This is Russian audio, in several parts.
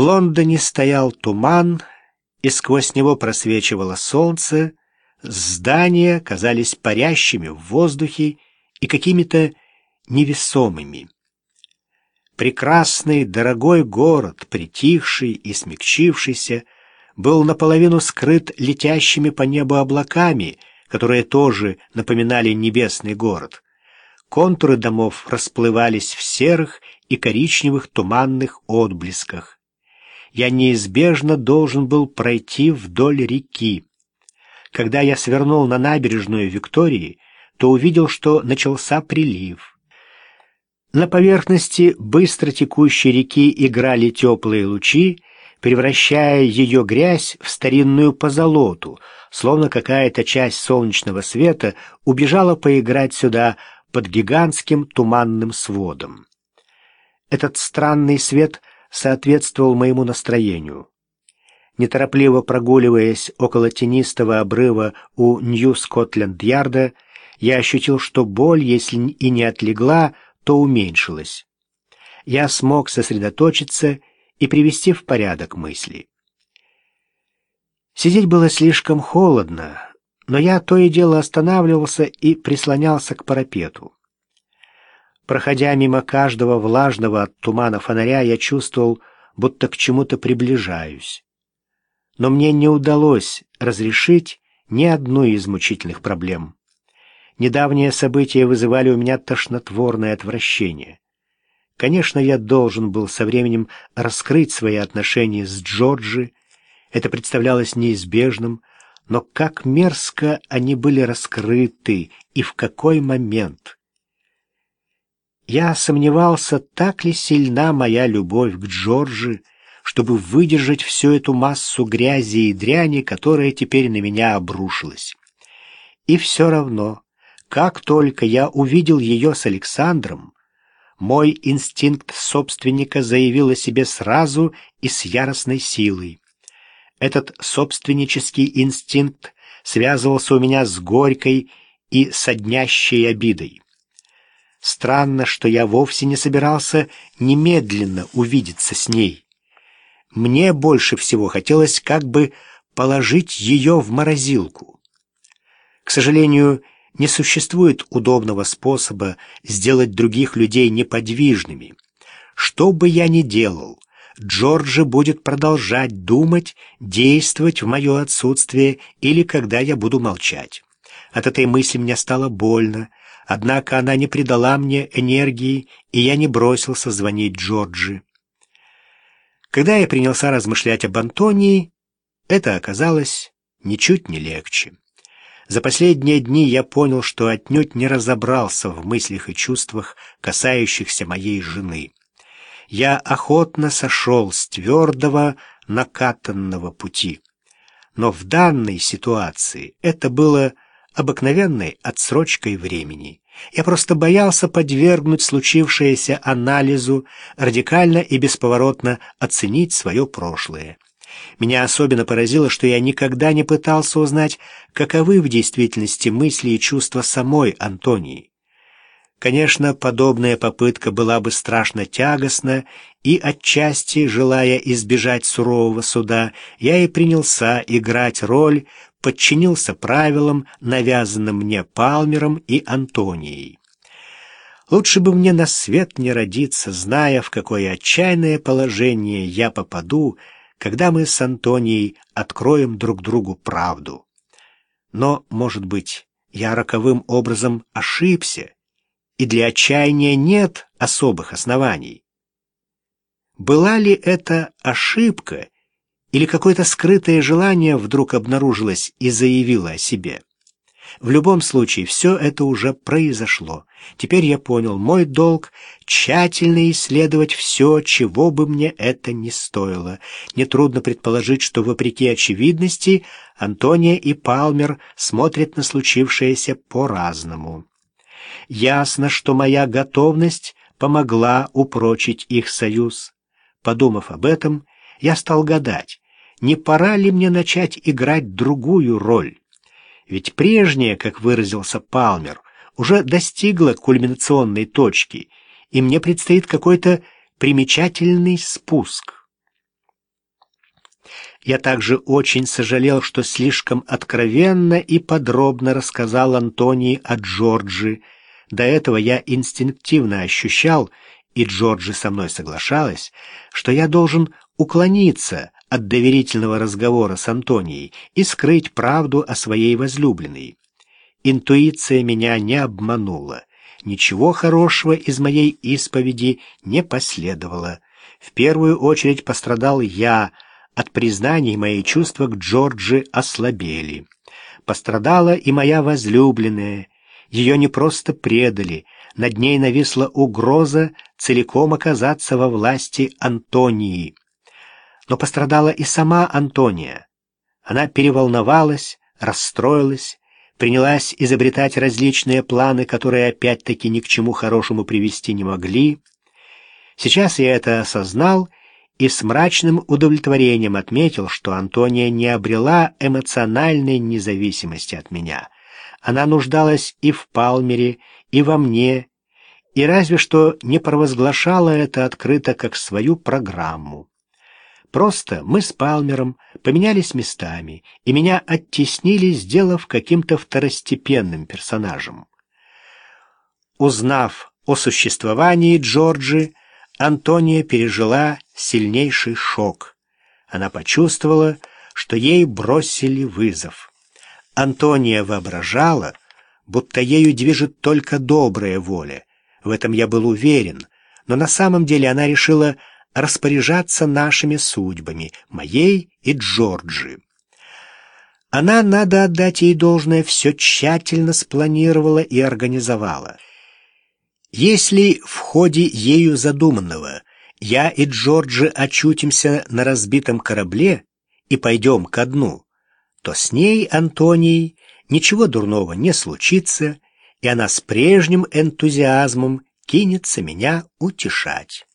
Лондоне стоял туман, и сквозь него просвечивало солнце, здания казались парящими в воздухе и какими-то невесомыми. Прекрасный, дорогой город, притихший и смягчившийся, был наполовину скрыт летящими по небу облаками, которые тоже напоминали небесный город. Контуры домов расплывались в серых и коричневых туманных отблесках. Я неизбежно должен был пройти вдоль реки. Когда я свернул на набережную Виктории, то увидел, что начался прилив. На поверхности быстро текущей реки играли теплые лучи, превращая ее грязь в старинную позолоту, словно какая-то часть солнечного света убежала поиграть сюда под гигантским туманным сводом. Этот странный свет соответствовал моему настроению. Неторопливо прогуливаясь около тенистого обрыва у Нью-Скотленд-Ярда, я ощутил, что боль, если и не отлегла, то уменьшилось. Я смог сосредоточиться и привести в порядок мысли. Сидеть было слишком холодно, но я то и дело останавливался и прислонялся к парапету. Проходя мимо каждого влажного от тумана фонаря, я чувствовал, будто к чему-то приближаюсь. Но мне не удалось разрешить ни одну из мучительных проблем. Недавние события вызывали у меня тошнотворное отвращение. Конечно, я должен был со временем раскрыть свои отношения с Джорджи. Это представлялось неизбежным, но как мерзко они были раскрыты и в какой момент. Я сомневался, так ли сильна моя любовь к Джорджи, чтобы выдержать всю эту массу грязи и дряни, которая теперь на меня обрушилась. И все равно как только я увидел ее с Александром, мой инстинкт собственника заявил о себе сразу и с яростной силой. Этот собственнический инстинкт связывался у меня с горькой и соднящей обидой. Странно, что я вовсе не собирался немедленно увидеться с ней. Мне больше всего хотелось как бы положить ее в морозилку. К сожалению, не существует удобного способа сделать других людей неподвижными. Что бы я ни делал, Джорджи будет продолжать думать, действовать в мое отсутствие или когда я буду молчать. От этой мысли мне стало больно, однако она не придала мне энергии, и я не бросился звонить Джорджи. Когда я принялся размышлять об Антонии, это оказалось ничуть не легче. За последние дни я понял, что отнюдь не разобрался в мыслях и чувствах, касающихся моей жены. Я охотно сошел с твердого, накатанного пути. Но в данной ситуации это было обыкновенной отсрочкой времени. Я просто боялся подвергнуть случившееся анализу, радикально и бесповоротно оценить свое прошлое. Меня особенно поразило, что я никогда не пытался узнать, каковы в действительности мысли и чувства самой Антонии. Конечно, подобная попытка была бы страшно тягостна, и отчасти, желая избежать сурового суда, я и принялся играть роль, подчинился правилам, навязанным мне Палмером и Антонией. Лучше бы мне на свет не родиться, зная, в какое отчаянное положение я попаду, когда мы с Антонией откроем друг другу правду. Но, может быть, я роковым образом ошибся, и для отчаяния нет особых оснований. Была ли это ошибка, или какое-то скрытое желание вдруг обнаружилось и заявило о себе? В любом случае, все это уже произошло. Теперь я понял, мой долг — тщательно исследовать все, чего бы мне это ни стоило. Нетрудно предположить, что, вопреки очевидности, Антония и Палмер смотрят на случившееся по-разному. Ясно, что моя готовность помогла упрочить их союз. Подумав об этом, я стал гадать, не пора ли мне начать играть другую роль. Ведь прежняя, как выразился Палмер, уже достигла кульминационной точки, и мне предстоит какой-то примечательный спуск. Я также очень сожалел, что слишком откровенно и подробно рассказал Антонии о Джорджи. До этого я инстинктивно ощущал, и Джорджи со мной соглашалась, что я должен уклониться от доверительного разговора с Антонией и скрыть правду о своей возлюбленной. Интуиция меня не обманула. Ничего хорошего из моей исповеди не последовало. В первую очередь пострадал я. От признаний мои чувства к Джорджи ослабели. Пострадала и моя возлюбленная. Ее не просто предали. Над ней нависла угроза целиком оказаться во власти Антонии. Но пострадала и сама Антония. Она переволновалась, расстроилась, принялась изобретать различные планы, которые опять-таки ни к чему хорошему привести не могли. Сейчас я это осознал и с мрачным удовлетворением отметил, что Антония не обрела эмоциональной независимости от меня. Она нуждалась и в Палмере, и во мне, и разве что не провозглашала это открыто как свою программу. Просто мы с Палмером поменялись местами, и меня оттеснили, сделав каким-то второстепенным персонажем. Узнав о существовании Джорджи, Антония пережила сильнейший шок. Она почувствовала, что ей бросили вызов. Антония воображала, будто ею движет только добрая воля. В этом я был уверен, но на самом деле она решила распоряжаться нашими судьбами, моей и Джорджи. Она, надо отдать ей должное, все тщательно спланировала и организовала. Если в ходе ею задуманного я и Джорджи очутимся на разбитом корабле и пойдем ко дну, то с ней, Антонией, ничего дурного не случится, и она с прежним энтузиазмом кинется меня утешать.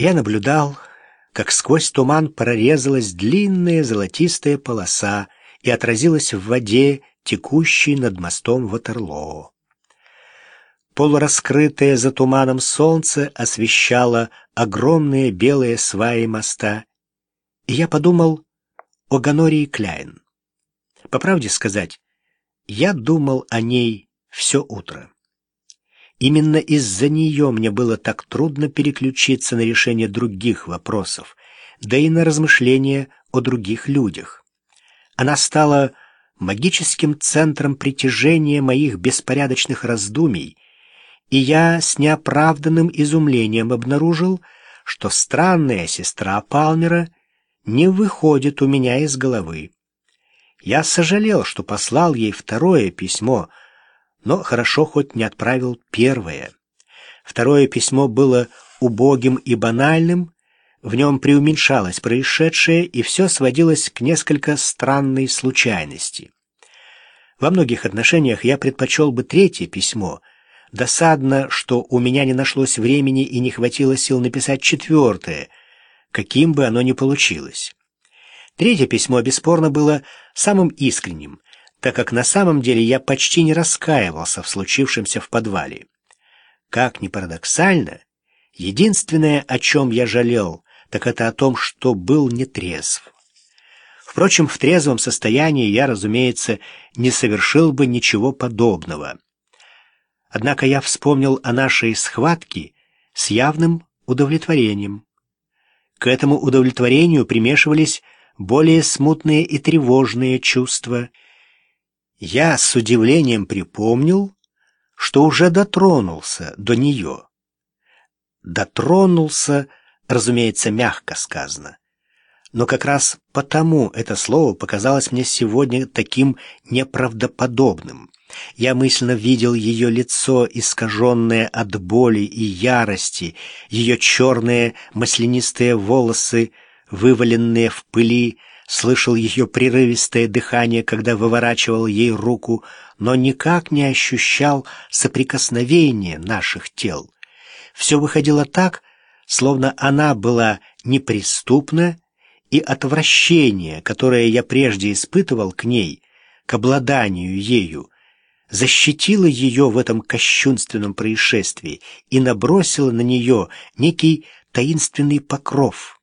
Я наблюдал, как сквозь туман прорезалась длинная золотистая полоса и отразилась в воде, текущей над мостом Ватерлоо. Полураскрытое за туманом солнце освещало огромные белые сваи моста, и я подумал о Ганории Кляйн. По правде сказать, я думал о ней все утро. Именно из-за нее мне было так трудно переключиться на решение других вопросов, да и на размышления о других людях. Она стала магическим центром притяжения моих беспорядочных раздумий, и я с неоправданным изумлением обнаружил, что странная сестра Палмера не выходит у меня из головы. Я сожалел, что послал ей второе письмо — но хорошо хоть не отправил первое. Второе письмо было убогим и банальным, в нем преуменьшалось происшедшее, и все сводилось к несколько странной случайности. Во многих отношениях я предпочел бы третье письмо. Досадно, что у меня не нашлось времени и не хватило сил написать четвертое, каким бы оно ни получилось. Третье письмо, бесспорно, было самым искренним, так как на самом деле я почти не раскаивался в случившемся в подвале. Как ни парадоксально, единственное, о чем я жалел, так это о том, что был нетрезв. Впрочем, в трезвом состоянии я, разумеется, не совершил бы ничего подобного. Однако я вспомнил о нашей схватке с явным удовлетворением. К этому удовлетворению примешивались более смутные и тревожные чувства — я с удивлением припомнил, что уже дотронулся до нее. Дотронулся, разумеется, мягко сказано. Но как раз потому это слово показалось мне сегодня таким неправдоподобным. Я мысленно видел ее лицо, искаженное от боли и ярости, ее черные маслянистые волосы, вываленные в пыли, слышал ее прерывистое дыхание, когда выворачивал ей руку, но никак не ощущал соприкосновения наших тел. Все выходило так, словно она была неприступна, и отвращение, которое я прежде испытывал к ней, к обладанию ею, защитило ее в этом кощунственном происшествии и набросило на нее некий таинственный покров.